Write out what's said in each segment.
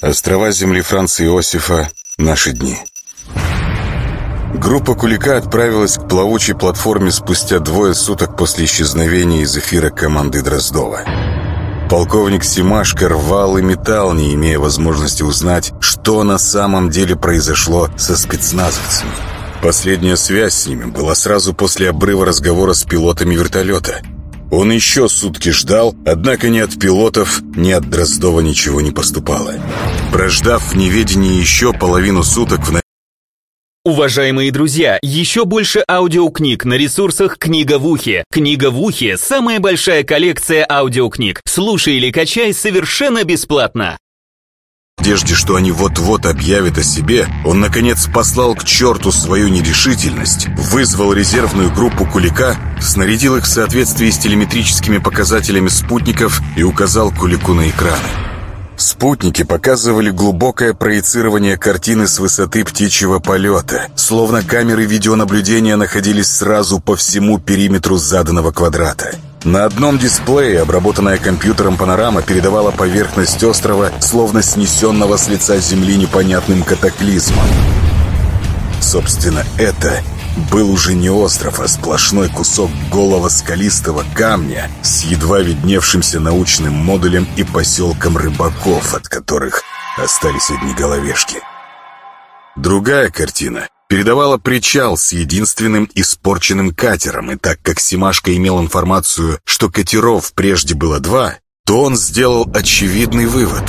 Острова земли Франца Иосифа. Наши дни. Группа Кулика отправилась к плавучей платформе спустя двое суток после исчезновения из эфира команды Дроздова. Полковник Симашко рвал и металл, не имея возможности узнать, что на самом деле произошло со спецназовцами. Последняя связь с ними была сразу после обрыва разговора с пилотами вертолета. Он еще сутки ждал, однако ни от пилотов, ни от Дроздова ничего не поступало. Прождав в неведении еще половину суток в Уважаемые друзья, еще больше аудиокниг на ресурсах «Книга в ухе». «Книга в ухе» — самая большая коллекция аудиокниг. Слушай или качай совершенно бесплатно. Надежде, что они вот-вот объявят о себе, он, наконец, послал к черту свою нерешительность, вызвал резервную группу Кулика, снарядил их в соответствии с телеметрическими показателями спутников и указал Кулику на экраны. Спутники показывали глубокое проецирование картины с высоты птичьего полета, словно камеры видеонаблюдения находились сразу по всему периметру заданного квадрата. На одном дисплее, обработанная компьютером панорама, передавала поверхность острова, словно снесенного с лица земли непонятным катаклизмом. Собственно, это был уже не остров, а сплошной кусок голого скалистого камня с едва видневшимся научным модулем и поселком рыбаков, от которых остались одни головешки. Другая картина передавала причал с единственным испорченным катером, и так как Симашко имел информацию, что катеров прежде было два, то он сделал очевидный вывод.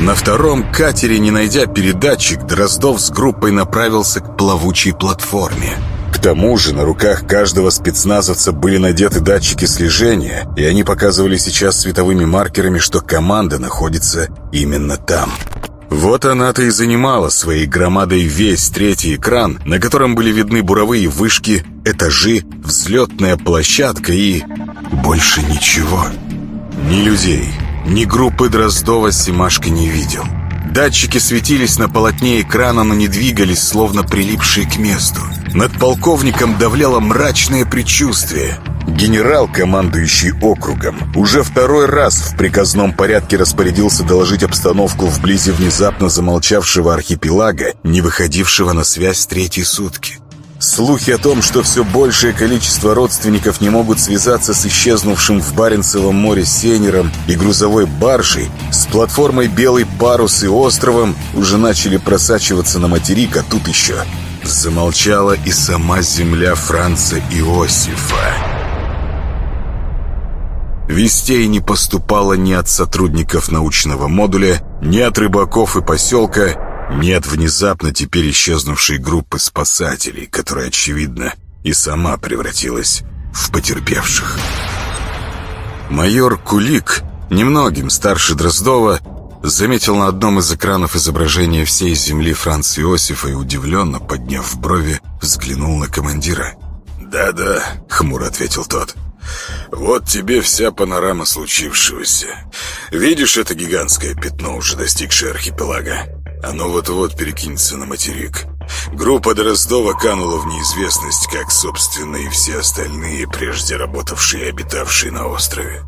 На втором катере, не найдя передатчик, Дроздов с группой направился к плавучей платформе. К тому же на руках каждого спецназовца были надеты датчики слежения, и они показывали сейчас световыми маркерами, что команда находится именно там. Вот она-то и занимала своей громадой весь третий экран, на котором были видны буровые вышки, этажи, взлетная площадка и... больше ничего. Ни людей, ни группы Дроздова Симашка не видел. Датчики светились на полотне экрана, но не двигались, словно прилипшие к месту. Над полковником давляло мрачное предчувствие. Генерал, командующий округом, уже второй раз в приказном порядке распорядился доложить обстановку вблизи внезапно замолчавшего архипелага, не выходившего на связь третьи сутки. Слухи о том, что все большее количество родственников не могут связаться с исчезнувшим в Баренцевом море Сенером и грузовой баржей, с платформой «Белый парус» и островом, уже начали просачиваться на материк, а тут еще замолчала и сама земля Франца Иосифа. Вестей не поступало ни от сотрудников научного модуля, ни от рыбаков и поселка, нет внезапно теперь исчезнувшей группы спасателей, которая, очевидно, и сама превратилась в потерпевших. Майор Кулик, немногим старше Дроздова, заметил на одном из экранов изображение всей земли Франца Иосифа и удивленно, подняв брови, взглянул на командира. «Да-да», — хмуро ответил тот. «Вот тебе вся панорама случившегося. Видишь это гигантское пятно, уже достигшее архипелага? Оно вот-вот перекинется на материк. Группа Дроздова канула в неизвестность, как, собственно, и все остальные, прежде работавшие и обитавшие на острове.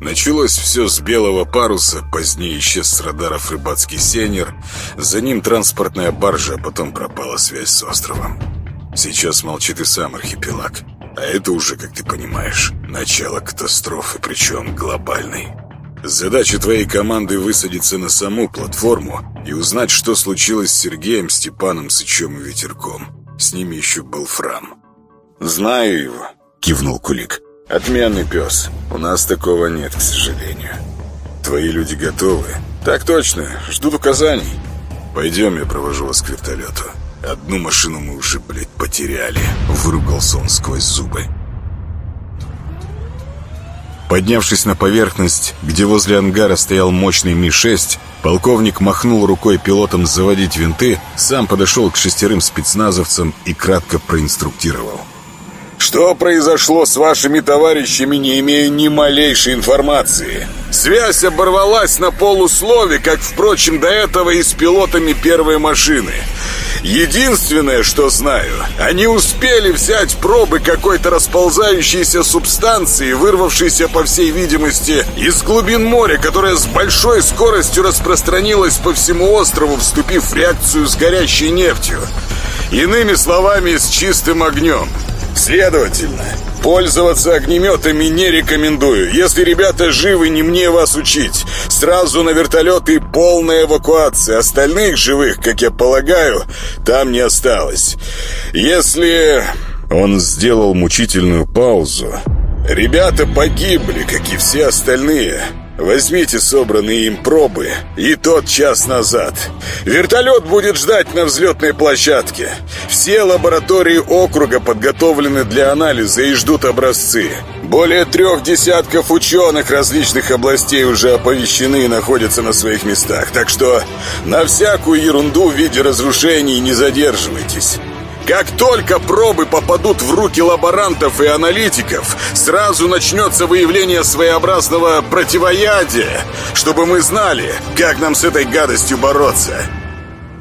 Началось все с белого паруса, позднее исчез с радаров рыбацкий сенер, за ним транспортная баржа, а потом пропала связь с островом. Сейчас молчит и сам архипелаг. А это уже, как ты понимаешь, начало катастрофы, причем глобальной. Задача твоей команды высадиться на саму платформу и узнать, что случилось с Сергеем, Степаном, Сычем и Ветерком. С ними еще был Фрам. «Знаю его», — кивнул Кулик. «Отменный пес. У нас такого нет, к сожалению. Твои люди готовы?» «Так точно. Ждут указаний». «Пойдем, я провожу вас к вертолету. Одну машину мы уже, блядь, потеряли», — выругался он сквозь зубы. Поднявшись на поверхность, где возле ангара стоял мощный Ми-6, полковник махнул рукой пилотам заводить винты, сам подошел к шестерым спецназовцам и кратко проинструктировал. «Что произошло с вашими товарищами, не имея ни малейшей информации? Связь оборвалась на полуслове, как, впрочем, до этого и с пилотами первой машины. Единственное, что знаю, они успели взять пробы какой-то расползающейся субстанции, вырвавшейся, по всей видимости, из глубин моря, которая с большой скоростью распространилась по всему острову, вступив в реакцию с горящей нефтью. Иными словами, с чистым огнем. Следовательно, пользоваться огнеметами не рекомендую. Если ребята живы, не мне вас учить. Сразу на вертолет и полная эвакуация. Остальных живых, как я полагаю, там не осталось. Если... Он сделал мучительную паузу. Ребята погибли, как и все остальные. Возьмите собранные им пробы и тот час назад. Вертолет будет ждать на взлетной площадке. Все лаборатории округа подготовлены для анализа и ждут образцы. Более трех десятков ученых различных областей уже оповещены и находятся на своих местах. Так что на всякую ерунду в виде разрушений не задерживайтесь. Как только пробы попадут в руки лаборантов и аналитиков, сразу начнется выявление своеобразного противоядия, чтобы мы знали, как нам с этой гадостью бороться.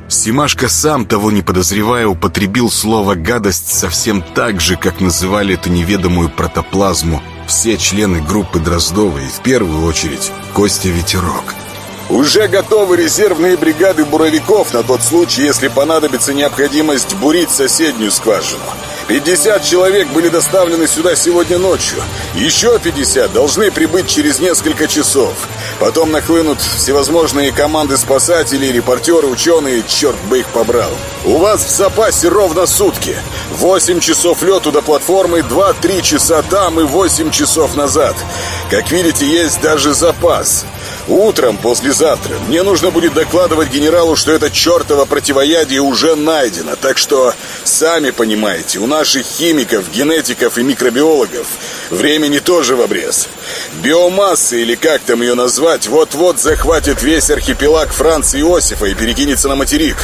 Симашка сам, того не подозревая, употребил слово «гадость» совсем так же, как называли эту неведомую протоплазму все члены группы Дроздова и, в первую очередь, Костя Ветерок – уже готовы резервные бригады буровиков на тот случай, если понадобится необходимость бурить соседнюю скважину. 50 человек были доставлены сюда сегодня ночью. Еще 50 должны прибыть через несколько часов. Потом нахлынут всевозможные команды спасателей, репортеры, ученые, черт бы их побрал. У вас в запасе ровно сутки. 8 часов лету до платформы, 2-3 часа там и 8 часов назад. Как видите, есть даже запас. Утром послезавтра мне нужно будет докладывать генералу, что это чертово противоядие уже найдено. Так что, сами понимаете, у наших химиков, генетиков и микробиологов времени тоже в обрез. Биомасса, или как там ее назвать, вот-вот захватит весь архипелаг Франца Иосифа и перекинется на материк.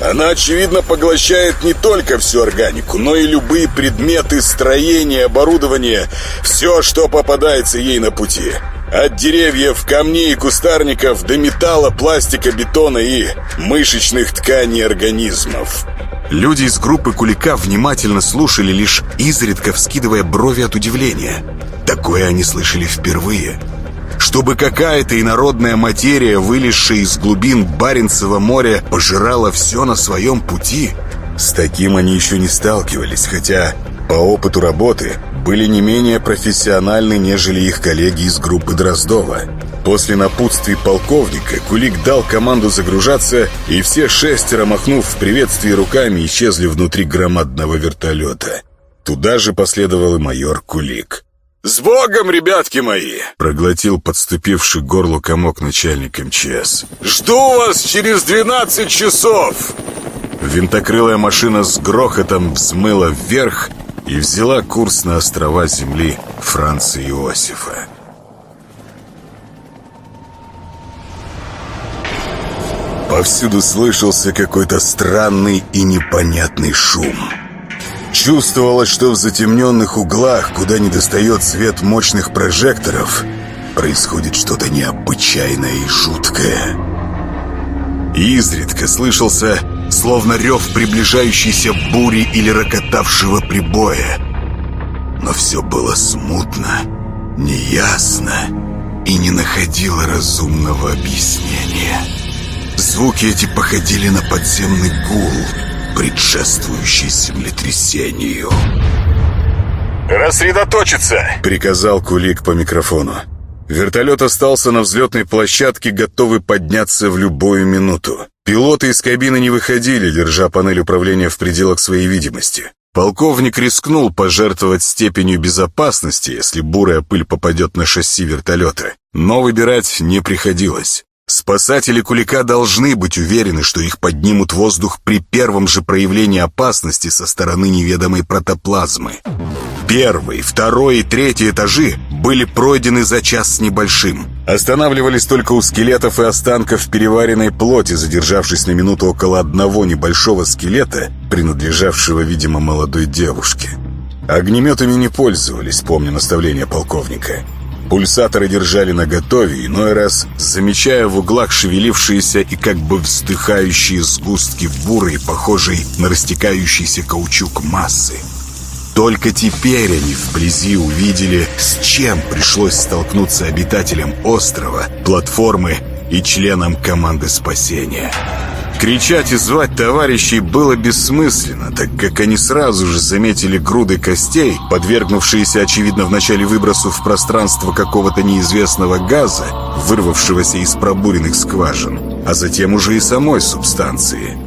Она, очевидно, поглощает не только всю органику, но и любые предметы, строения, оборудование, все, что попадается ей на пути. От деревьев, камней и кустарников до металла, пластика, бетона и мышечных тканей организмов. Люди из группы Кулика внимательно слушали, лишь изредка вскидывая брови от удивления. Такое они слышали впервые. Чтобы какая-то инородная материя, вылезшая из глубин Баренцева моря, пожирала все на своем пути. С таким они еще не сталкивались, хотя по опыту работы были не менее профессиональны, нежели их коллеги из группы Дроздова. После напутствий полковника Кулик дал команду загружаться, и все шестеро, махнув в приветствии руками, исчезли внутри громадного вертолета. Туда же последовал и майор Кулик. «С Богом, ребятки мои!» Проглотил подступивший к горлу комок начальник МЧС. «Жду вас через 12 часов!» Винтокрылая машина с грохотом взмыла вверх, и взяла курс на острова земли Франца Иосифа. Повсюду слышался какой-то странный и непонятный шум. Чувствовалось, что в затемненных углах, куда не достает свет мощных прожекторов, происходит что-то необычайное и жуткое. Изредка слышался словно рев приближающейся бури или рокотавшего прибоя. Но все было смутно, неясно и не находило разумного объяснения. Звуки эти походили на подземный гул, предшествующий землетрясению. «Рассредоточиться!» — приказал Кулик по микрофону. Вертолет остался на взлетной площадке, готовый подняться в любую минуту. Пилоты из кабины не выходили, держа панель управления в пределах своей видимости. Полковник рискнул пожертвовать степенью безопасности, если бурая пыль попадет на шасси вертолета. Но выбирать не приходилось. Спасатели Кулика должны быть уверены, что их поднимут в воздух при первом же проявлении опасности со стороны неведомой протоплазмы. Первый, второй и третий этажи были пройдены за час с небольшим. Останавливались только у скелетов и останков переваренной плоти, задержавшись на минуту около одного небольшого скелета, принадлежавшего, видимо, молодой девушке. Огнеметами не пользовались, помню наставление полковника. Пульсаторы держали наготове, иной раз замечая в углах шевелившиеся и как бы вздыхающие сгустки бурой, похожей на растекающийся каучук массы. Только теперь они вблизи увидели, с чем пришлось столкнуться обитателям острова, платформы и членам команды спасения. Кричать и звать товарищей было бессмысленно, так как они сразу же заметили груды костей, подвергнувшиеся, очевидно, вначале выбросу в пространство какого-то неизвестного газа, вырвавшегося из пробуренных скважин, а затем уже и самой субстанции.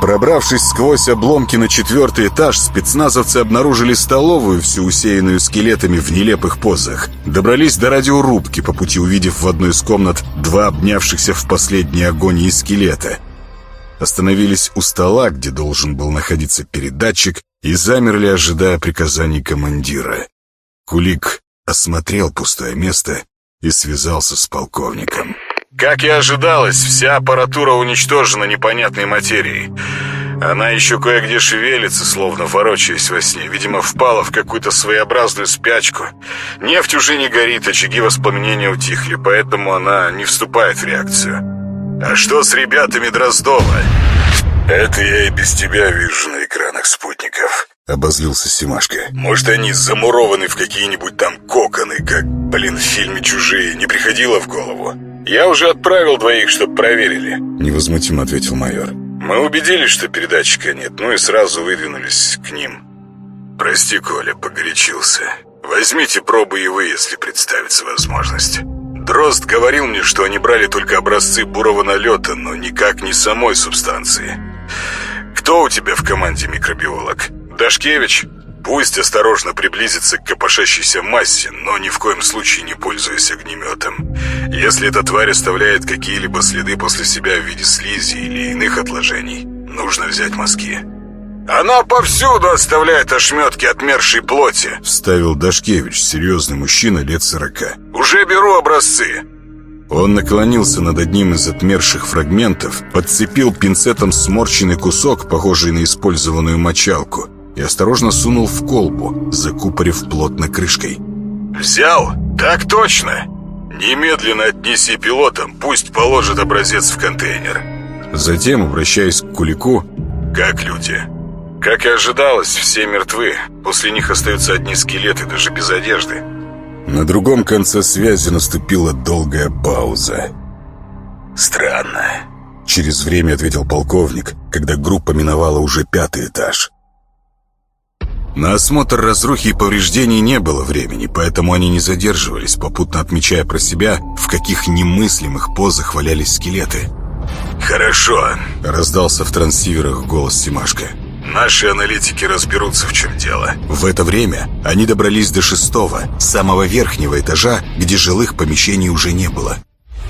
Пробравшись сквозь обломки на четвертый этаж, спецназовцы обнаружили столовую, всю усеянную скелетами в нелепых позах. Добрались до радиорубки, по пути увидев в одной из комнат два обнявшихся в последней агонии скелета – остановились у стола, где должен был находиться передатчик, и замерли, ожидая приказаний командира. Кулик осмотрел пустое место и связался с полковником. «Как и ожидалось, вся аппаратура уничтожена непонятной материей. Она еще кое-где шевелится, словно ворочаясь во сне. Видимо, впала в какую-то своеобразную спячку. Нефть уже не горит, очаги воспламенения утихли, поэтому она не вступает в реакцию». «А что с ребятами Дроздова?» «Это я и без тебя вижу на экранах спутников», — обозлился Симашка. «Может, они замурованы в какие-нибудь там коконы, как, блин, в фильме «Чужие» не приходило в голову?» «Я уже отправил двоих, чтобы проверили», — невозмутимо ответил майор. «Мы убедились, что передатчика нет, ну и сразу выдвинулись к ним». «Прости, Коля, погорячился. Возьмите пробы и вы, если представится возможность». Дрозд говорил мне, что они брали только образцы бурого налета, но никак не самой субстанции. Кто у тебя в команде микробиолог? Дашкевич? Пусть осторожно приблизится к копошащейся массе, но ни в коем случае не пользуясь огнеметом. Если эта тварь оставляет какие-либо следы после себя в виде слизи или иных отложений, нужно взять мазки. «Она повсюду оставляет ошметки отмершей плоти», — вставил Дашкевич, серьезный мужчина лет сорока. «Уже беру образцы». Он наклонился над одним из отмерших фрагментов, подцепил пинцетом сморщенный кусок, похожий на использованную мочалку, и осторожно сунул в колбу, закупорив плотно крышкой. «Взял? Так точно! Немедленно отнеси пилотам, пусть положит образец в контейнер». Затем, обращаясь к Кулику, «Как люди?» Как и ожидалось, все мертвы. После них остаются одни скелеты, даже без одежды. На другом конце связи наступила долгая пауза. «Странно», — через время ответил полковник, когда группа миновала уже пятый этаж. На осмотр разрухи и повреждений не было времени, поэтому они не задерживались, попутно отмечая про себя, в каких немыслимых позах валялись скелеты. «Хорошо», — раздался в трансиверах голос Симашка. Наши аналитики разберутся, в чем дело. В это время они добрались до шестого, самого верхнего этажа, где жилых помещений уже не было.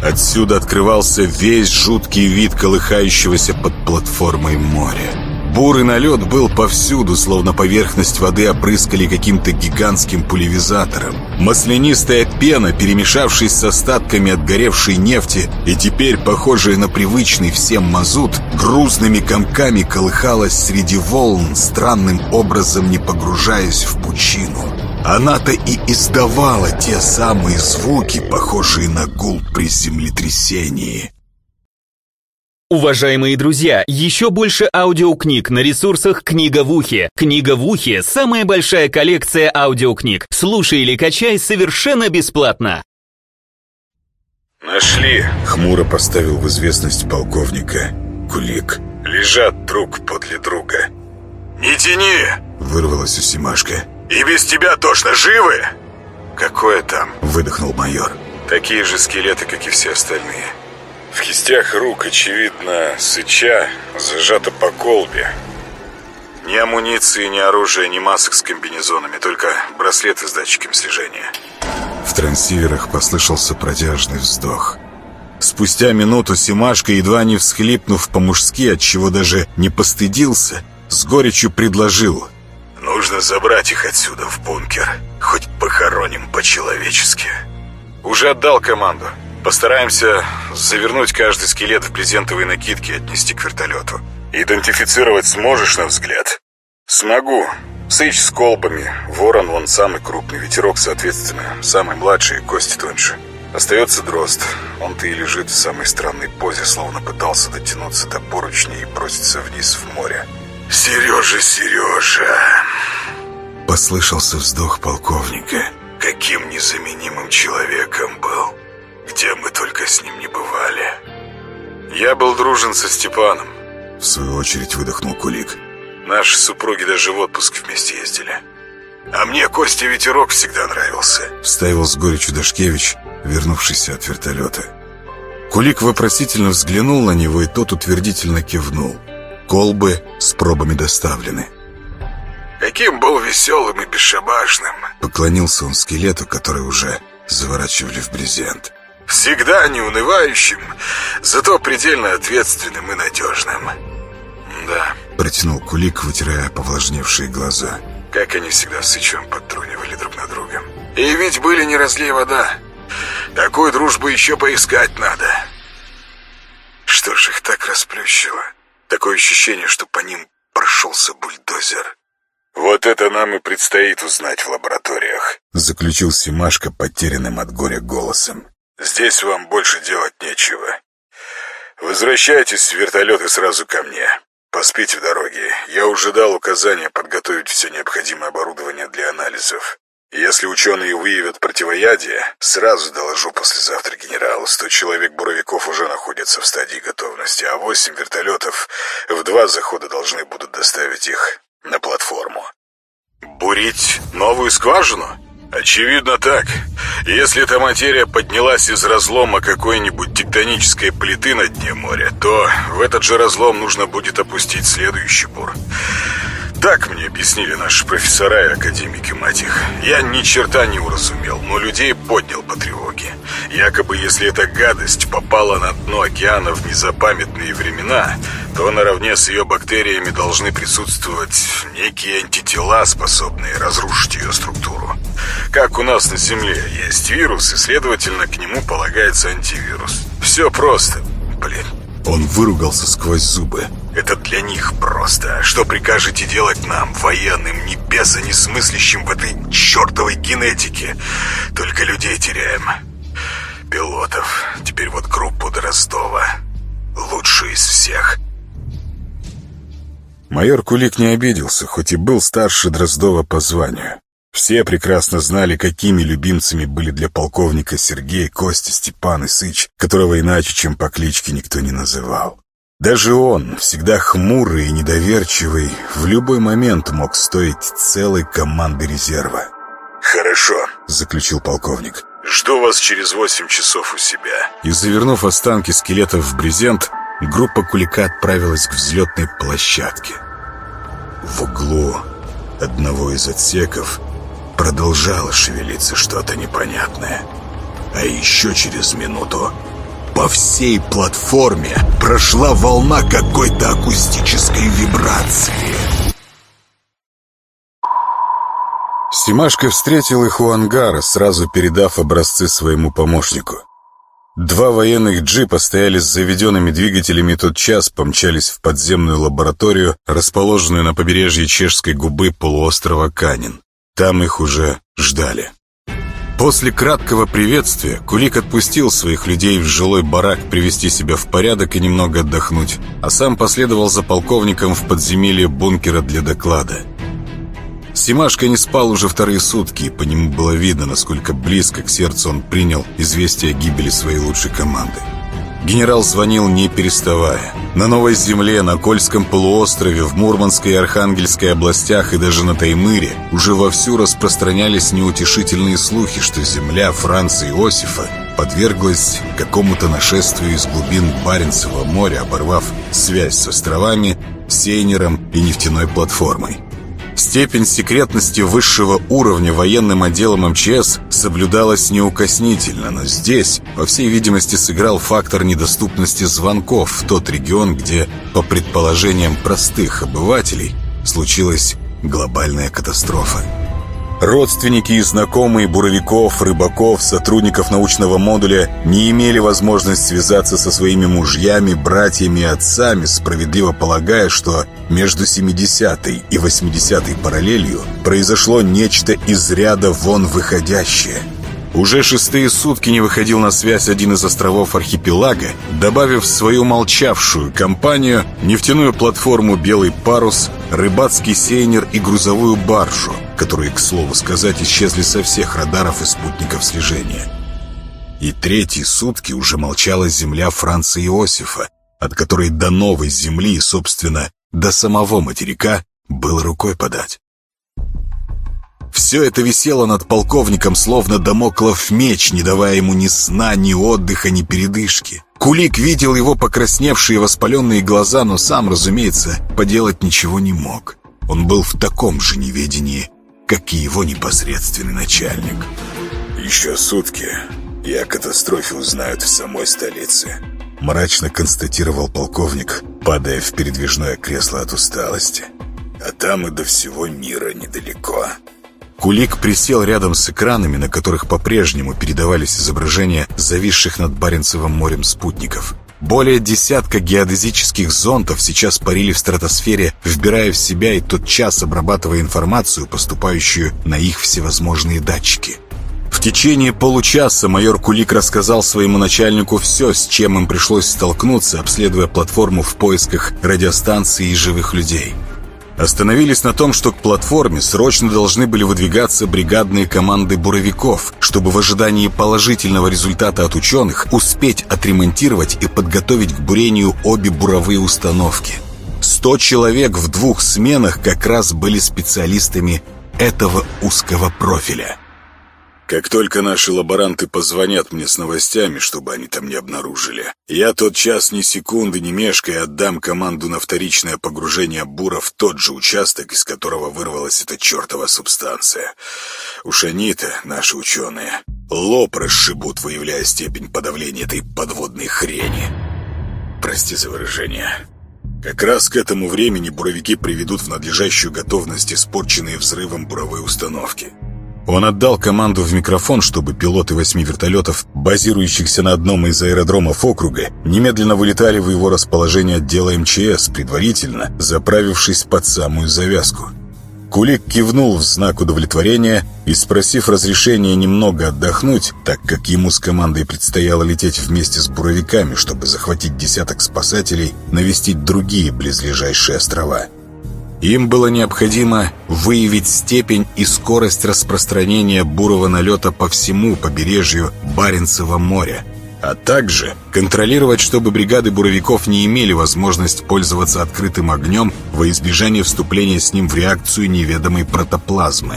Отсюда открывался весь жуткий вид колыхающегося под платформой моря. Бурый налет был повсюду, словно поверхность воды опрыскали каким-то гигантским пулевизатором. Маслянистая пена, перемешавшись с остатками отгоревшей нефти и теперь похожая на привычный всем мазут, грузными комками колыхалась среди волн, странным образом не погружаясь в пучину. Она-то и издавала те самые звуки, похожие на гул при землетрясении. Уважаемые друзья, еще больше аудиокниг на ресурсах «Книга в ухе». «Книга в ухе» — самая большая коллекция аудиокниг. Слушай или качай совершенно бесплатно. «Нашли», — хмуро поставил в известность полковника Кулик. «Лежат друг подле друга». «Не тяни!» — вырвалась у Симашка. «И без тебя точно живы?» «Какое там?» — выдохнул майор. «Такие же скелеты, как и все остальные». В кистях рук, очевидно, сыча зажата по колбе. Ни амуниции, ни оружия, ни масок с комбинезонами, только браслеты с датчиками слежения. В трансиверах послышался протяжный вздох. Спустя минуту Симашка, едва не всхлипнув по-мужски, от чего даже не постыдился, с горечью предложил. «Нужно забрать их отсюда в бункер. Хоть похороним по-человечески». «Уже отдал команду», Постараемся завернуть каждый скелет в брезентовые накидки и отнести к вертолету. Идентифицировать сможешь на взгляд? Смогу. Сыч с колбами, ворон он самый крупный, ветерок, соответственно, самый младший, кости тоньше. Остается дрозд. Он-то и лежит в самой странной позе, словно пытался дотянуться до поручня и броситься вниз в море. «Сережа, Сережа!» Послышался вздох полковника. «Каким незаменимым человеком был! Где мы только с ним не бывали!» «Я был дружен со Степаном», — в свою очередь выдохнул Кулик. «Наши супруги даже в отпуск вместе ездили». «А мне Костя Ветерок всегда нравился», — вставил с горечью Дашкевич, вернувшийся от вертолета. Кулик вопросительно взглянул на него, и тот утвердительно кивнул. Колбы с пробами доставлены. «Каким был веселым и бесшабашным!» Поклонился он скелету, который уже заворачивали в брезент. «Всегда неунывающим, зато предельно ответственным и надежным». «Да», — протянул Кулик, вытирая повлажневшие глаза. «Как они всегда с Сычом подтрунивали друг на друга. И ведь были не разлей вода. Такую дружбу еще поискать надо». Что ж их так расплющило? Такое ощущение, что по ним прошелся бульдозер. «Вот это нам и предстоит узнать в лабораториях», — заключил Симашко потерянным от горя голосом. «Здесь вам больше делать нечего. Возвращайтесь в вертолет сразу ко мне. Поспите в дороге. Я уже дал указание подготовить все необходимое оборудование для анализов. Если ученые выявят противоядие, сразу доложу послезавтра генералу. Сто человек-буровиков уже находятся в стадии готовности, а восемь вертолетов в два захода должны будут доставить их на платформу. Бурить новую скважину? Очевидно так. Если эта материя поднялась из разлома какой-нибудь тектонической плиты на дне моря, то в этот же разлом нужно будет опустить следующий бур. Так мне объяснили наши профессора и академики, мать их. Я ни черта не уразумел, но людей поднял по тревоге. Якобы, если эта гадость попала на дно океана в незапамятные времена, то наравне с ее бактериями должны присутствовать некие антитела, способные разрушить ее структуру. Как у нас на Земле есть вирус, и, следовательно, к нему полагается антивирус. Все просто, блин. Он выругался сквозь зубы. «Это для них просто. Что прикажете делать нам, военным, ни беса, смыслящим в этой чертовой генетике? Только людей теряем. Пилотов. Теперь вот группу до Ростова. Лучшую из всех». Майор Кулик не обиделся, хоть и был старше Дроздова по званию. Все прекрасно знали, какими любимцами были для полковника Сергей, Костя, Степан и Сыч, которого иначе, чем по кличке, никто не называл. Даже он, всегда хмурый и недоверчивый, в любой момент мог стоить целой команды резерва. «Хорошо», — заключил полковник. «Жду вас через восемь часов у себя». И, завернув останки скелетов в брезент, группа Кулика отправилась к взлетной площадке. В углу одного из отсеков продолжало шевелиться что-то непонятное. А еще через минуту по всей платформе прошла волна какой-то акустической вибрации. Симашка встретил их у ангара, сразу передав образцы своему помощнику. Два военных джипа стояли с заведенными двигателями тот час, помчались в подземную лабораторию, расположенную на побережье чешской губы полуострова Канин. Там их уже ждали. После краткого приветствия Кулик отпустил своих людей в жилой барак привести себя в порядок и немного отдохнуть, а сам последовал за полковником в подземелье бункера для доклада. Симашка не спал уже вторые сутки, и по нему было видно, насколько близко к сердцу он принял известие о гибели своей лучшей команды. Генерал звонил не переставая. На Новой Земле, на Кольском полуострове, в Мурманской и Архангельской областях и даже на Таймыре уже вовсю распространялись неутешительные слухи, что земля Франца Иосифа подверглась какому-то нашествию из глубин Баренцева моря, оборвав связь с островами, Сейнером и нефтяной платформой. Степень секретности высшего уровня военным отделом МЧС соблюдалась неукоснительно, но здесь, по всей видимости, сыграл фактор недоступности звонков в тот регион, где, по предположениям простых обывателей, случилась глобальная катастрофа. Родственники и знакомые буровиков, рыбаков, сотрудников научного модуля не имели возможности связаться со своими мужьями, братьями и отцами, справедливо полагая, что между 70-й и 80-й параллелью произошло нечто из ряда вон выходящее – уже шестые сутки не выходил на связь один из островов архипелага, добавив в свою молчавшую компанию нефтяную платформу «Белый парус», рыбацкий сейнер и грузовую баржу, которые, к слову сказать, исчезли со всех радаров и спутников слежения. И третьи сутки уже молчала земля Франца Иосифа, от которой до новой земли, собственно, до самого материка было рукой подать. Все это висело над полковником, словно домоклов меч, не давая ему ни сна, ни отдыха, ни передышки. Кулик видел его покрасневшие воспаленные глаза, но сам, разумеется, поделать ничего не мог. Он был в таком же неведении, как и его непосредственный начальник. «Еще сутки, и о катастрофе узнают в самой столице», мрачно констатировал полковник, падая в передвижное кресло от усталости. «А там и до всего мира недалеко». Кулик присел рядом с экранами, на которых по-прежнему передавались изображения зависших над Баренцевым морем спутников. Более десятка геодезических зонтов сейчас парили в стратосфере, вбирая в себя и тотчас обрабатывая информацию, поступающую на их всевозможные датчики. В течение получаса майор Кулик рассказал своему начальнику все, с чем им пришлось столкнуться, обследуя платформу в поисках радиостанции и живых людей. Остановились на том, что к платформе срочно должны были выдвигаться бригадные команды буровиков, чтобы в ожидании положительного результата от ученых успеть отремонтировать и подготовить к бурению обе буровые установки. Сто человек в двух сменах как раз были специалистами этого узкого профиля. Как только наши лаборанты позвонят мне с новостями, чтобы они там не обнаружили, я тот час ни секунды не мешкая отдам команду на вторичное погружение бура в тот же участок, из которого вырвалась эта чертова субстанция. Уж они-то, наши ученые, лоб расшибут, выявляя степень подавления этой подводной хрени. Прости за выражение. Как раз к этому времени буровики приведут в надлежащую готовность испорченные взрывом буровые установки. Он отдал команду в микрофон, чтобы пилоты восьми вертолетов, базирующихся на одном из аэродромов округа, немедленно вылетали в его расположение отдела МЧС, предварительно заправившись под самую завязку. Кулик кивнул в знак удовлетворения и, спросив разрешения немного отдохнуть, так как ему с командой предстояло лететь вместе с буровиками, чтобы захватить десяток спасателей, навестить другие близлежащие острова – им было необходимо выявить степень и скорость распространения бурого налета по всему побережью Баренцева моря, а также контролировать, чтобы бригады буровиков не имели возможность пользоваться открытым огнем во избежание вступления с ним в реакцию неведомой протоплазмы.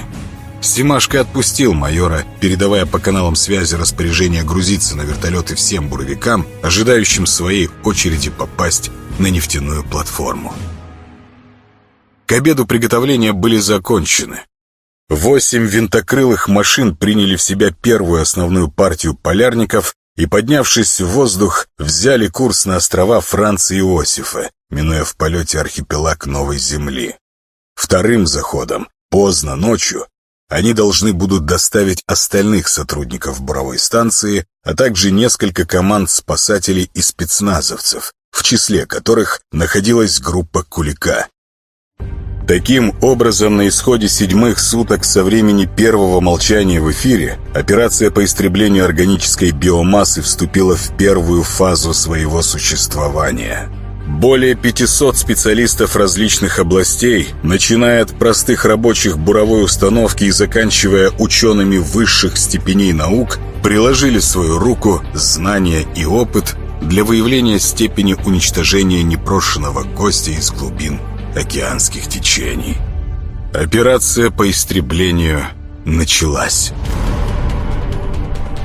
Симашко отпустил майора, передавая по каналам связи распоряжение грузиться на вертолеты всем буровикам, ожидающим своей очереди попасть на нефтяную платформу. К обеду приготовления были закончены. Восемь винтокрылых машин приняли в себя первую основную партию полярников и, поднявшись в воздух, взяли курс на острова Франции Иосифа, минуя в полете архипелаг Новой Земли. Вторым заходом, поздно ночью, они должны будут доставить остальных сотрудников буровой станции, а также несколько команд спасателей и спецназовцев, в числе которых находилась группа Кулика. Таким образом, на исходе седьмых суток со времени первого молчания в эфире операция по истреблению органической биомассы вступила в первую фазу своего существования. Более 500 специалистов различных областей, начиная от простых рабочих буровой установки и заканчивая учеными высших степеней наук, приложили свою руку, знания и опыт для выявления степени уничтожения непрошенного гостя из глубин океанских течений. Операция по истреблению началась.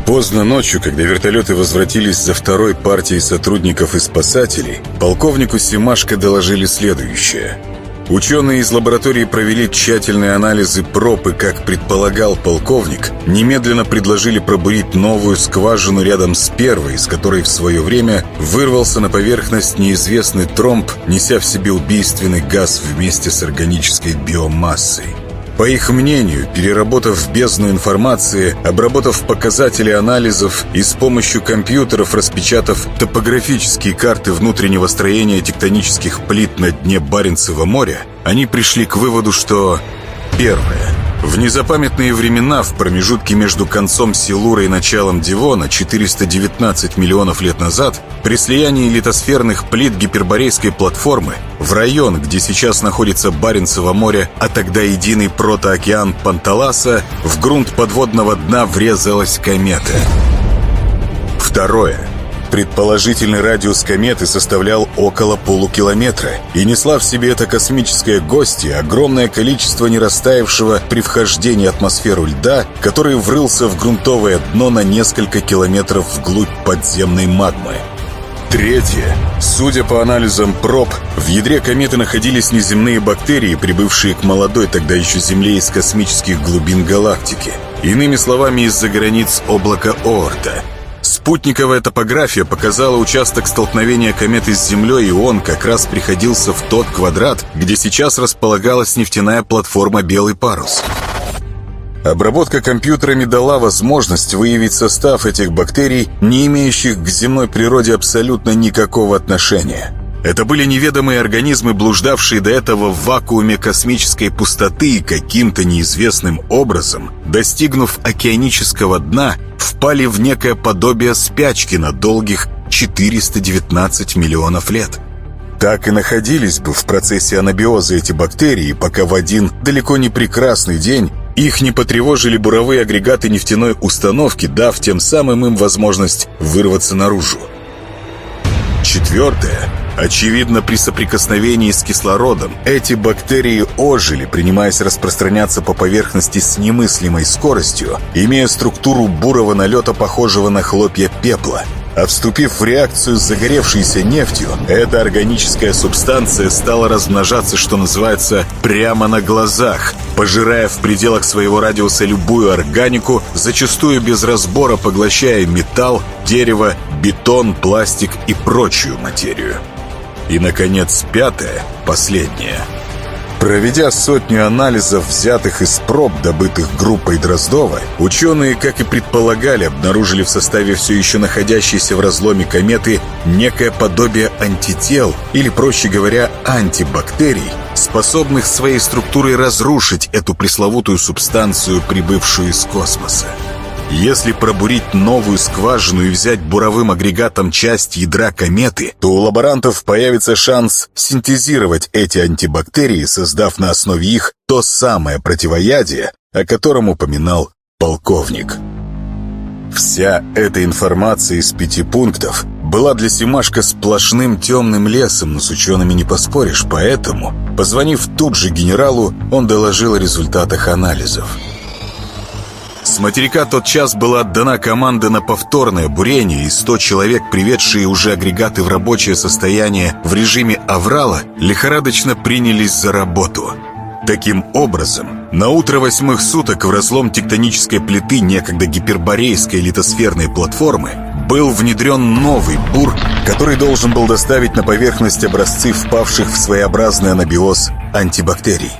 Поздно ночью, когда вертолеты возвратились за второй партией сотрудников и спасателей, полковнику Симашко доложили следующее – Ученые из лаборатории провели тщательные анализы проб как предполагал полковник, немедленно предложили пробурить новую скважину рядом с первой, из которой в свое время вырвался на поверхность неизвестный тромб, неся в себе убийственный газ вместе с органической биомассой. По их мнению, переработав бездну информации, обработав показатели анализов и с помощью компьютеров распечатав топографические карты внутреннего строения тектонических плит на дне Баренцева моря, они пришли к выводу, что первое – в незапамятные времена, в промежутке между концом Силура и началом Дивона, 419 миллионов лет назад, при слиянии литосферных плит гиперборейской платформы, в район, где сейчас находится Баренцево море, а тогда единый протоокеан Панталаса, в грунт подводного дна врезалась комета. Второе. Предположительный радиус кометы составлял около полукилометра и несла в себе это космическое гостье огромное количество нерастаявшего при вхождении атмосферу льда, который врылся в грунтовое дно на несколько километров вглубь подземной магмы. Третье. Судя по анализам проб, в ядре кометы находились неземные бактерии, прибывшие к молодой тогда еще Земле из космических глубин галактики. Иными словами, из-за границ облака Оорта – Спутниковая топография показала участок столкновения кометы с Землей, и он как раз приходился в тот квадрат, где сейчас располагалась нефтяная платформа «Белый парус». Обработка компьютерами дала возможность выявить состав этих бактерий, не имеющих к земной природе абсолютно никакого отношения. Это были неведомые организмы, блуждавшие до этого в вакууме космической пустоты и каким-то неизвестным образом, достигнув океанического дна, впали в некое подобие спячки на долгих 419 миллионов лет. Так и находились бы в процессе анабиоза эти бактерии, пока в один далеко не прекрасный день их не потревожили буровые агрегаты нефтяной установки, дав тем самым им возможность вырваться наружу. Четвертое. Очевидно, при соприкосновении с кислородом эти бактерии ожили, принимаясь распространяться по поверхности с немыслимой скоростью, имея структуру бурого налета, похожего на хлопья пепла. А вступив в реакцию с загоревшейся нефтью, эта органическая субстанция стала размножаться, что называется, прямо на глазах, пожирая в пределах своего радиуса любую органику, зачастую без разбора поглощая металл, дерево, бетон, пластик и прочую материю. И, наконец, пятое, последнее. Проведя сотню анализов, взятых из проб, добытых группой Дроздова, ученые, как и предполагали, обнаружили в составе все еще находящейся в разломе кометы некое подобие антител, или, проще говоря, антибактерий, способных своей структурой разрушить эту пресловутую субстанцию, прибывшую из космоса. Если пробурить новую скважину и взять буровым агрегатом часть ядра кометы, то у лаборантов появится шанс синтезировать эти антибактерии, создав на основе их то самое противоядие, о котором упоминал полковник. Вся эта информация из пяти пунктов была для Симашка сплошным темным лесом, но с учеными не поспоришь, поэтому, позвонив тут же генералу, он доложил о результатах анализов. С материка тот час была отдана команда на повторное бурение, и 100 человек, приведшие уже агрегаты в рабочее состояние в режиме аврала, лихорадочно принялись за работу. Таким образом, на утро восьмых суток в разлом тектонической плиты некогда гиперборейской литосферной платформы был внедрен новый бур, который должен был доставить на поверхность образцы впавших в своеобразный анабиоз антибактерий.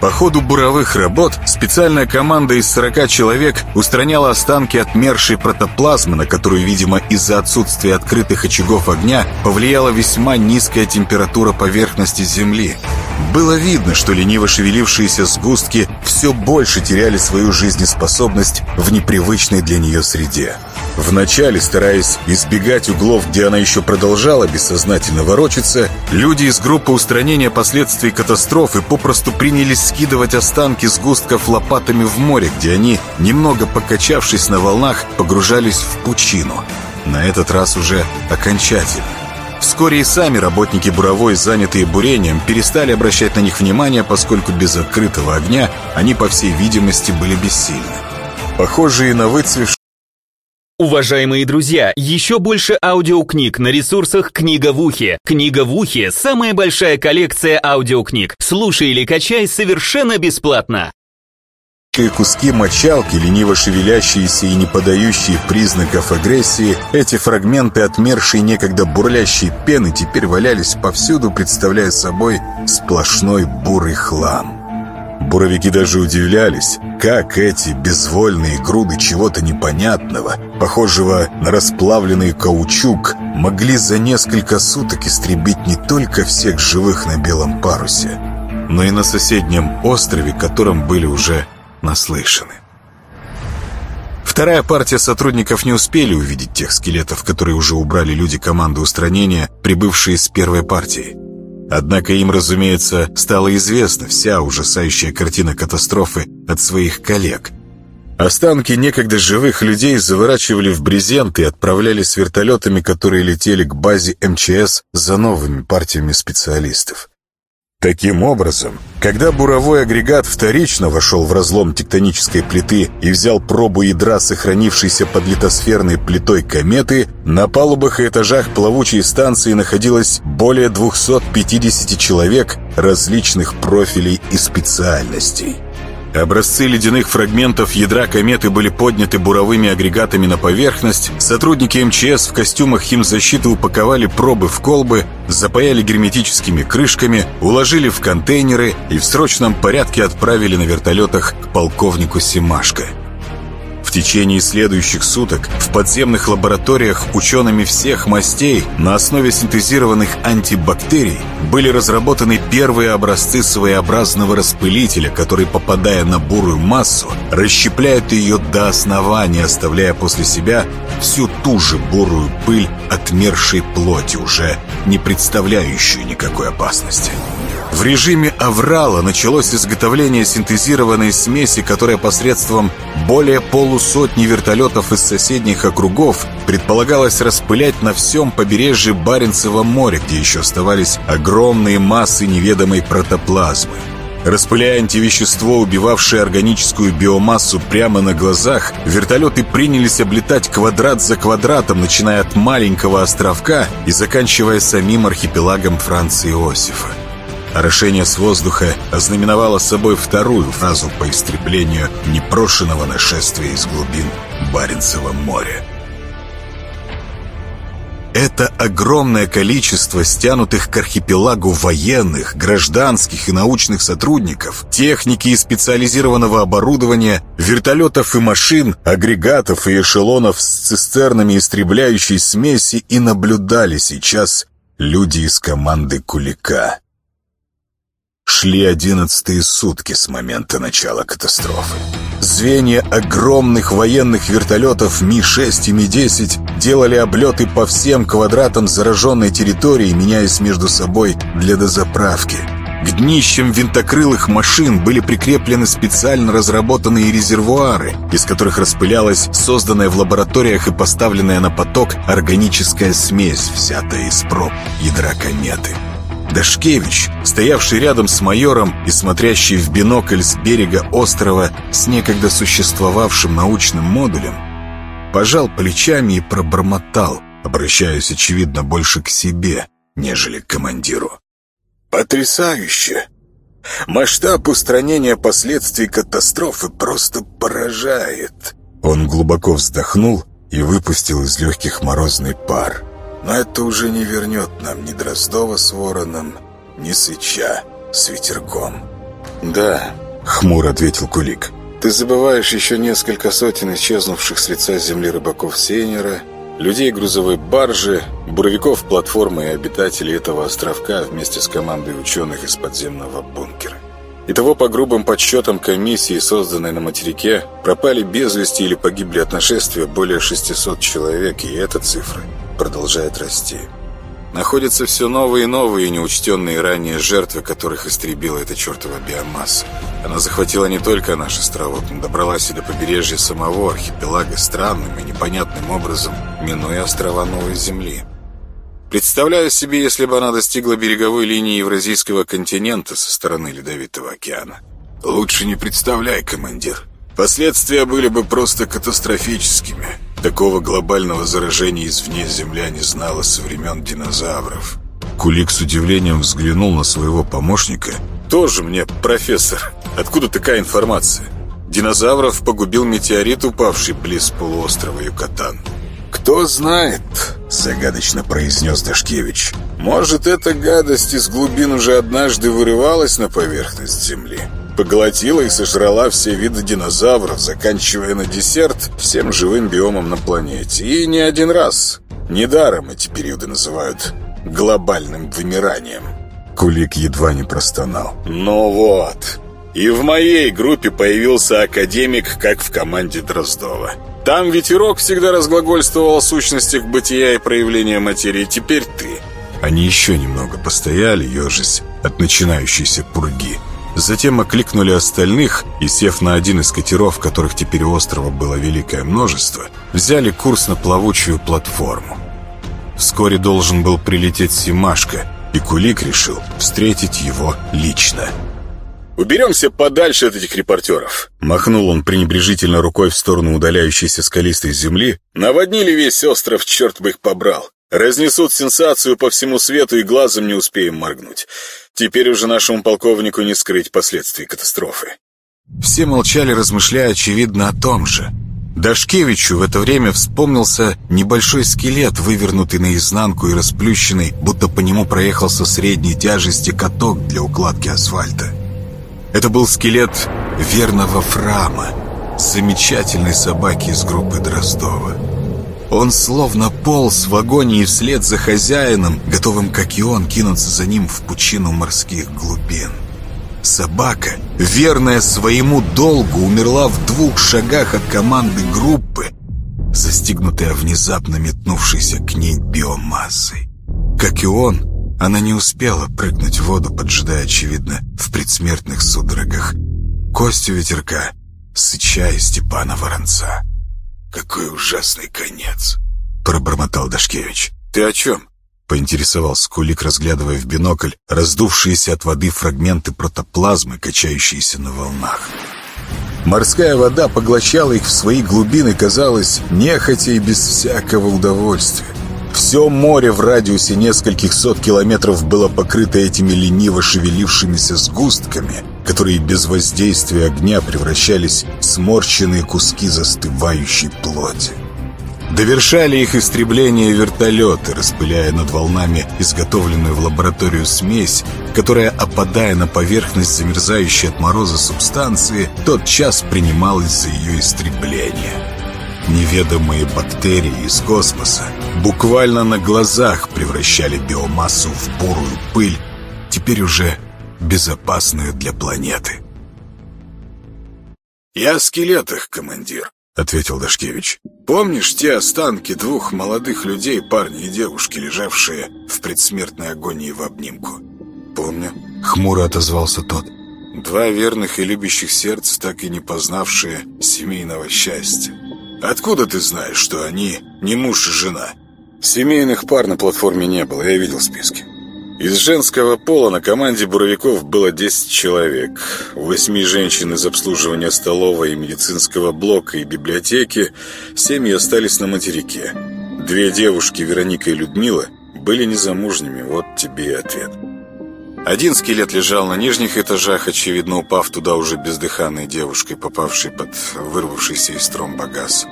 По ходу буровых работ специальная команда из 40 человек устраняла останки отмершей протоплазмы, на которую, видимо, из-за отсутствия открытых очагов огня повлияла весьма низкая температура поверхности Земли. Было видно, что лениво шевелившиеся сгустки все больше теряли свою жизнеспособность в непривычной для нее среде. Вначале, стараясь избегать углов, где она еще продолжала бессознательно ворочаться, люди из группы устранения последствий катастрофы попросту принялись скидывать останки сгустков лопатами в море, где они, немного покачавшись на волнах, погружались в пучину. На этот раз уже окончательно. Вскоре и сами работники буровой, занятые бурением, перестали обращать на них внимание, поскольку без открытого огня они, по всей видимости, были бессильны. Похожие на выцвевшие Уважаемые друзья, еще больше аудиокниг на ресурсах «Книга в ухе». «Книга в ухе» — самая большая коллекция аудиокниг. Слушай или качай совершенно бесплатно. Куски мочалки, лениво шевелящиеся и не подающие признаков агрессии, эти фрагменты отмершей некогда бурлящей пены теперь валялись повсюду, представляя собой сплошной бурый хлам. Буровики даже удивлялись, как эти безвольные груды чего-то непонятного, похожего на расплавленный каучук, могли за несколько суток истребить не только всех живых на белом парусе, но и на соседнем острове, которым были уже наслышаны. Вторая партия сотрудников не успели увидеть тех скелетов, которые уже убрали люди команды устранения, прибывшие с первой партией. Однако им, разумеется, стала известна вся ужасающая картина катастрофы от своих коллег. Останки некогда живых людей заворачивали в брезент и отправляли с вертолетами, которые летели к базе МЧС за новыми партиями специалистов. Таким образом, когда буровой агрегат вторично вошел в разлом тектонической плиты и взял пробу ядра, сохранившейся под литосферной плитой кометы, на палубах и этажах плавучей станции находилось более 250 человек различных профилей и специальностей. Образцы ледяных фрагментов ядра кометы были подняты буровыми агрегатами на поверхность. Сотрудники МЧС в костюмах химзащиты упаковали пробы в колбы, запаяли герметическими крышками, уложили в контейнеры и в срочном порядке отправили на вертолетах к полковнику Симашко. В течение следующих суток в подземных лабораториях учеными всех мастей на основе синтезированных антибактерий были разработаны первые образцы своеобразного распылителя, который, попадая на бурую массу, расщепляет ее до основания, оставляя после себя всю ту же бурую пыль отмершей плоти, уже не представляющую никакой опасности. В режиме Аврала началось изготовление синтезированной смеси, которая посредством более полусотни вертолетов из соседних округов предполагалось распылять на всем побережье Баренцева моря, где еще оставались огромные массы неведомой протоплазмы. Распыляя антивещество, убивавшее органическую биомассу прямо на глазах, вертолеты принялись облетать квадрат за квадратом, начиная от маленького островка и заканчивая самим архипелагом Франции Иосифа. Орошение с воздуха ознаменовало собой вторую фразу по истреблению непрошенного нашествия из глубин Баренцева моря. Это огромное количество стянутых к архипелагу военных, гражданских и научных сотрудников, техники и специализированного оборудования, вертолетов и машин, агрегатов и эшелонов с цистернами истребляющей смеси и наблюдали сейчас люди из команды Кулика. Шли одиннадцатые сутки с момента начала катастрофы. Звенья огромных военных вертолетов Ми-6 и Ми-10 делали облеты по всем квадратам зараженной территории, меняясь между собой для дозаправки. К днищам винтокрылых машин были прикреплены специально разработанные резервуары, из которых распылялась созданная в лабораториях и поставленная на поток органическая смесь, взятая из проб ядра кометы. Дашкевич, стоявший рядом с майором и смотрящий в бинокль с берега острова с некогда существовавшим научным модулем, пожал плечами и пробормотал, обращаясь, очевидно, больше к себе, нежели к командиру. «Потрясающе! Масштаб устранения последствий катастрофы просто поражает!» Он глубоко вздохнул и выпустил из легких морозный пар. Но это уже не вернет нам ни Дроздова с Вороном, ни Сыча с Ветерком. «Да», — хмуро ответил Кулик. «Ты забываешь еще несколько сотен исчезнувших с лица земли рыбаков Сейнера, людей грузовой баржи, буровиков платформы и обитателей этого островка вместе с командой ученых из подземного бункера. Итого, по грубым подсчетам комиссии, созданной на материке, пропали без вести или погибли от нашествия более 600 человек, и эта цифра продолжает расти. Находятся все новые и новые неучтенные ранее жертвы, которых истребила эта чертова биомасса. Она захватила не только наш островок, но добралась и до побережья самого архипелага странным и непонятным образом, минуя острова Новой Земли. Представляю себе, если бы она достигла береговой линии Евразийского континента со стороны Ледовитого океана. Лучше не представляй, командир. Последствия были бы просто катастрофическими. Такого глобального заражения извне Земля не знала со времен динозавров. Кулик с удивлением взглянул на своего помощника. «Тоже мне, профессор. Откуда такая информация? Динозавров погубил метеорит, упавший близ полуострова Юкатан». «Кто знает», — загадочно произнес Дашкевич. «Может, эта гадость из глубин уже однажды вырывалась на поверхность Земли?» поглотила и сожрала все виды динозавров, заканчивая на десерт всем живым биомом на планете. И не один раз. Недаром эти периоды называют глобальным вымиранием. Кулик едва не простонал. «Ну вот, и в моей группе появился академик, как в команде Дроздова. Там ветерок всегда разглагольствовал о сущностях бытия и проявления материи. Теперь ты. Они еще немного постояли, ежась от начинающейся пурги. Затем окликнули остальных и, сев на один из катеров, которых теперь у острова было великое множество, взяли курс на плавучую платформу. Вскоре должен был прилететь Симашка, и Кулик решил встретить его лично. «Уберемся подальше от этих репортеров», — махнул он пренебрежительно рукой в сторону удаляющейся скалистой земли. «Наводнили весь остров, черт бы их побрал. Разнесут сенсацию по всему свету и глазом не успеем моргнуть. Теперь уже нашему полковнику не скрыть последствий катастрофы». Все молчали, размышляя, очевидно, о том же. Дашкевичу в это время вспомнился небольшой скелет, вывернутый наизнанку и расплющенный, будто по нему проехался средней тяжести каток для укладки асфальта. Это был скелет верного Фрама, замечательной собаки из группы Дроздова. Он словно полз в агонии вслед за хозяином, готовым, как и он, кинуться за ним в пучину морских глубин. Собака, верная своему долгу, умерла в двух шагах от команды группы, застигнутая внезапно метнувшейся к ней биомассой. Как и он, она не успела прыгнуть в воду, поджидая, очевидно, в предсмертных судорогах. Костю ветерка, сыча и Степана Воронца. «Какой ужасный конец!» — пробормотал Дашкевич. «Ты о чем?» — поинтересовался Кулик, разглядывая в бинокль раздувшиеся от воды фрагменты протоплазмы, качающиеся на волнах. Морская вода поглощала их в свои глубины, казалось, нехотя и без всякого удовольствия. Все море в радиусе нескольких сот километров было покрыто этими лениво шевелившимися сгустками, которые без воздействия огня превращались в сморщенные куски застывающей плоти. Довершали их истребление вертолеты, распыляя над волнами изготовленную в лабораторию смесь, которая, опадая на поверхность замерзающей от мороза субстанции, тот час принималась за ее истребление. Неведомые бактерии из космоса буквально на глазах превращали биомассу в бурую пыль, теперь уже безопасную для планеты. «Я о скелетах, командир», — ответил Дашкевич. «Помнишь те останки двух молодых людей, парня и девушки, лежавшие в предсмертной агонии в обнимку?» «Помню», — хмуро отозвался тот. «Два верных и любящих сердца, так и не познавшие семейного счастья. Откуда ты знаешь, что они не муж и жена? Семейных пар на платформе не было, я видел списки. Из женского пола на команде буровиков было 10 человек. Восьми женщин из обслуживания столовой и медицинского блока и библиотеки. Семьи остались на материке. Две девушки, Вероника и Людмила, были незамужними. Вот тебе и ответ. Один скелет лежал на нижних этажах, очевидно упав туда уже бездыханной девушкой, попавшей под вырвавшийся из тромба газ.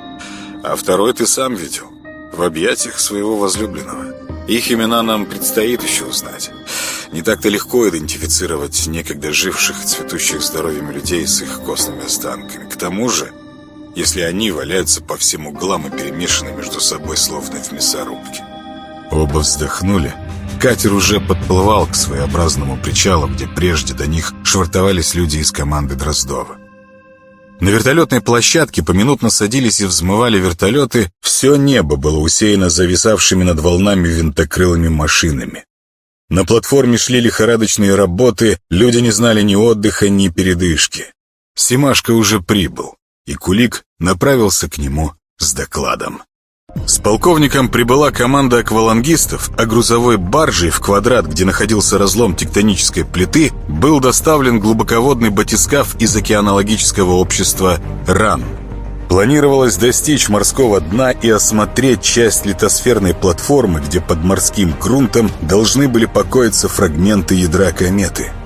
А второй ты сам видел, в объятиях своего возлюбленного. Их имена нам предстоит еще узнать. Не так-то легко идентифицировать некогда живших и цветущих здоровьем людей с их костными останками. К тому же, если они валяются по всем углам и перемешаны между собой, словно в мясорубке. Оба вздохнули, Катер уже подплывал к своеобразному причалу, где прежде до них швартовались люди из команды Дроздова. На вертолетной площадке поминутно садились и взмывали вертолеты, все небо было усеяно зависавшими над волнами винтокрылыми машинами. На платформе шли лихорадочные работы, люди не знали ни отдыха, ни передышки. Симашка уже прибыл, и Кулик направился к нему с докладом. С полковником прибыла команда аквалангистов, а грузовой баржей в квадрат, где находился разлом тектонической плиты, был доставлен глубоководный батискаф из океанологического общества «РАН». Планировалось достичь морского дна и осмотреть часть литосферной платформы, где под морским грунтом должны были покоиться фрагменты ядра кометы –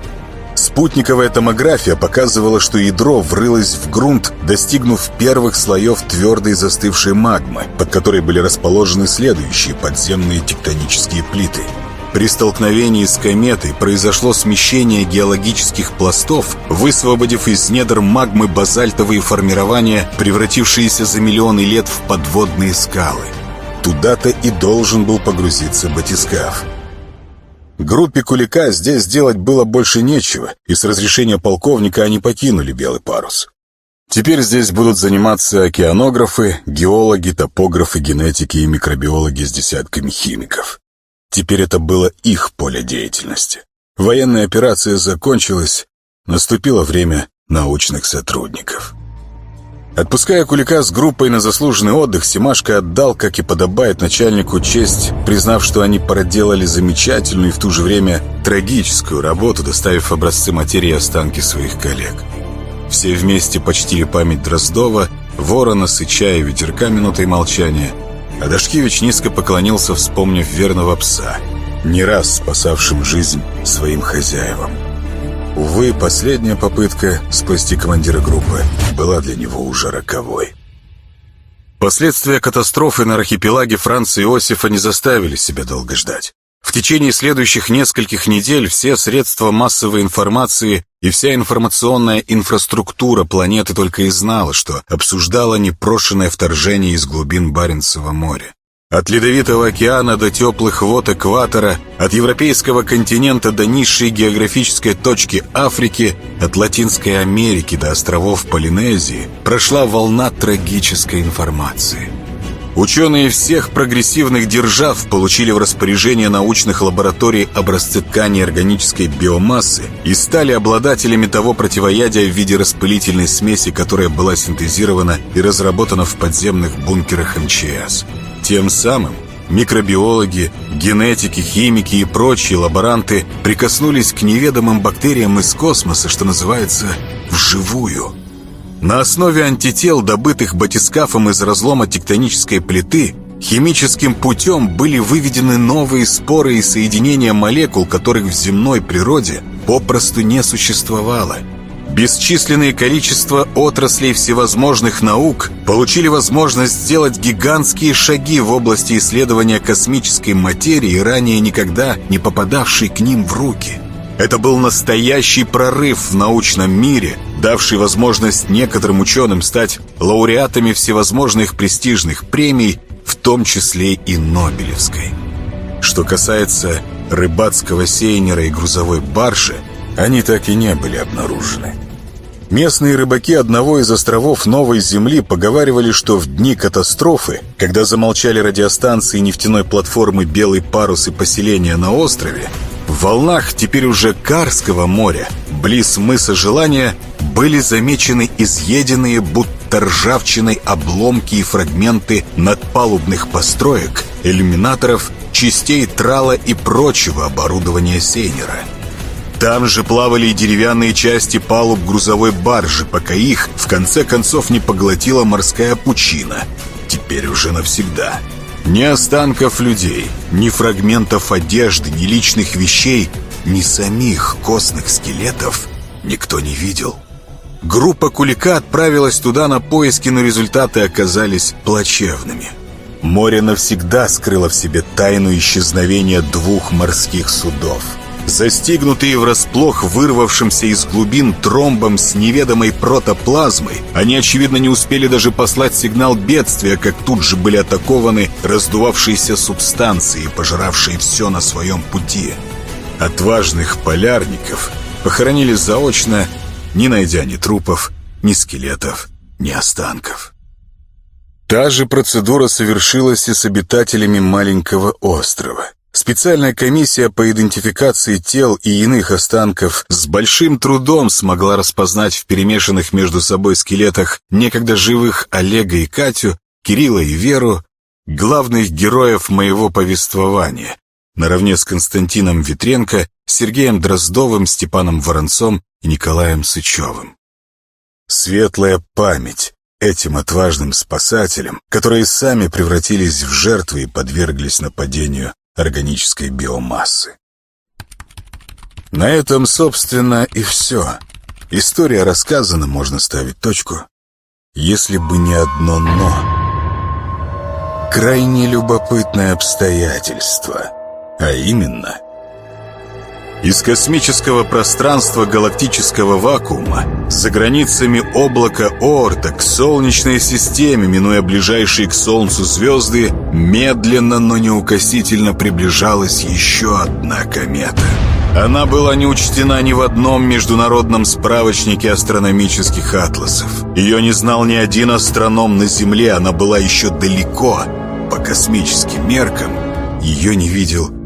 Спутниковая томография показывала, что ядро врылось в грунт, достигнув первых слоев твердой застывшей магмы, под которой были расположены следующие подземные тектонические плиты. При столкновении с кометой произошло смещение геологических пластов, высвободив из недр магмы базальтовые формирования, превратившиеся за миллионы лет в подводные скалы. Туда-то и должен был погрузиться батискаф. Группе Кулика здесь делать было больше нечего, и с разрешения полковника они покинули Белый парус. Теперь здесь будут заниматься океанографы, геологи, топографы, генетики и микробиологи с десятками химиков. Теперь это было их поле деятельности. Военная операция закончилась, наступило время научных сотрудников. Отпуская Кулика с группой на заслуженный отдых, Симашко отдал, как и подобает начальнику, честь, признав, что они проделали замечательную и в то же время трагическую работу, доставив образцы материи и останки своих коллег. Все вместе почтили память Дроздова, Ворона, Сыча и Ветерка минутой молчания, а Дашкевич низко поклонился, вспомнив верного пса, не раз спасавшим жизнь своим хозяевам. Увы, последняя попытка спасти командира группы была для него уже роковой. Последствия катастрофы на архипелаге Франца Иосифа не заставили себя долго ждать. В течение следующих нескольких недель все средства массовой информации и вся информационная инфраструктура планеты только и знала, что обсуждала непрошенное вторжение из глубин Баренцева моря. От Ледовитого океана до теплых вод экватора, от европейского континента до низшей географической точки Африки, от Латинской Америки до островов Полинезии прошла волна трагической информации. Ученые всех прогрессивных держав получили в распоряжение научных лабораторий образцы ткани органической биомассы и стали обладателями того противоядия в виде распылительной смеси, которая была синтезирована и разработана в подземных бункерах МЧС. Тем самым микробиологи, генетики, химики и прочие лаборанты прикоснулись к неведомым бактериям из космоса, что называется, вживую. На основе антител, добытых батискафом из разлома тектонической плиты, химическим путем были выведены новые споры и соединения молекул, которых в земной природе попросту не существовало – Бесчисленное количество отраслей всевозможных наук получили возможность сделать гигантские шаги в области исследования космической материи, ранее никогда не попадавшей к ним в руки. Это был настоящий прорыв в научном мире, давший возможность некоторым ученым стать лауреатами всевозможных престижных премий, в том числе и Нобелевской. Что касается рыбацкого сейнера и грузовой баржи, они так и не были обнаружены. Местные рыбаки одного из островов Новой Земли поговаривали, что в дни катастрофы, когда замолчали радиостанции нефтяной платформы «Белый парус» и поселения на острове, в волнах теперь уже Карского моря, близ мыса Желания, были замечены изъеденные будто ржавчиной обломки и фрагменты надпалубных построек, иллюминаторов, частей трала и прочего оборудования сейнера – там же плавали и деревянные части палуб грузовой баржи, пока их, в конце концов, не поглотила морская пучина. Теперь уже навсегда. Ни останков людей, ни фрагментов одежды, ни личных вещей, ни самих костных скелетов никто не видел. Группа Кулика отправилась туда на поиски, но результаты оказались плачевными. Море навсегда скрыло в себе тайну исчезновения двух морских судов – Застигнутые врасплох вырвавшимся из глубин тромбом с неведомой протоплазмой, они, очевидно, не успели даже послать сигнал бедствия, как тут же были атакованы раздувавшиеся субстанции, пожиравшие все на своем пути. Отважных полярников похоронили заочно, не найдя ни трупов, ни скелетов, ни останков. Та же процедура совершилась и с обитателями маленького острова. Специальная комиссия по идентификации тел и иных останков с большим трудом смогла распознать в перемешанных между собой скелетах некогда живых Олега и Катю, Кирилла и Веру, главных героев моего повествования, наравне с Константином Витренко, Сергеем Дроздовым, Степаном Воронцом и Николаем Сычевым. Светлая память этим отважным спасателям, которые сами превратились в жертвы и подверглись нападению органической биомассы. На этом, собственно, и все. История рассказана, можно ставить точку. Если бы не одно «но». Крайне любопытное обстоятельство, а именно – Из космического пространства галактического вакуума, за границами облака Оорта к Солнечной системе, минуя ближайшие к Солнцу звезды, медленно, но неукосительно приближалась еще одна комета. Она была не учтена ни в одном международном справочнике астрономических атласов. Ее не знал ни один астроном на Земле, она была еще далеко. По космическим меркам ее не видел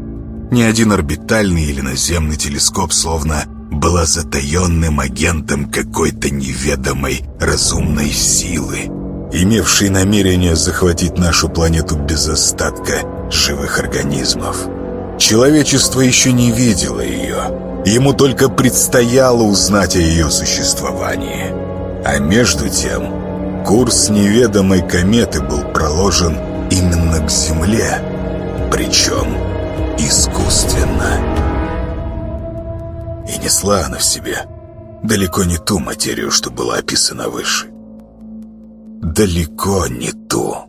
ни один орбитальный или наземный телескоп словно была затаенным агентом какой-то неведомой разумной силы, имевшей намерение захватить нашу планету без остатка живых организмов. Человечество еще не видело ее. Ему только предстояло узнать о ее существовании. А между тем, курс неведомой кометы был проложен именно к Земле. Причем искусственно. И несла она в себе далеко не ту материю, что была описана выше. Далеко не ту.